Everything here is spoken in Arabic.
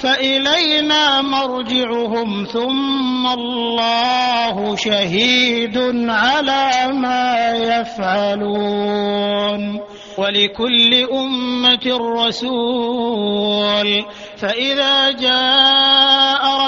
فإلينا مرجعهم ثم الله شهيد على ما يفعلون. ولكل أمة رسول. فإذا جاء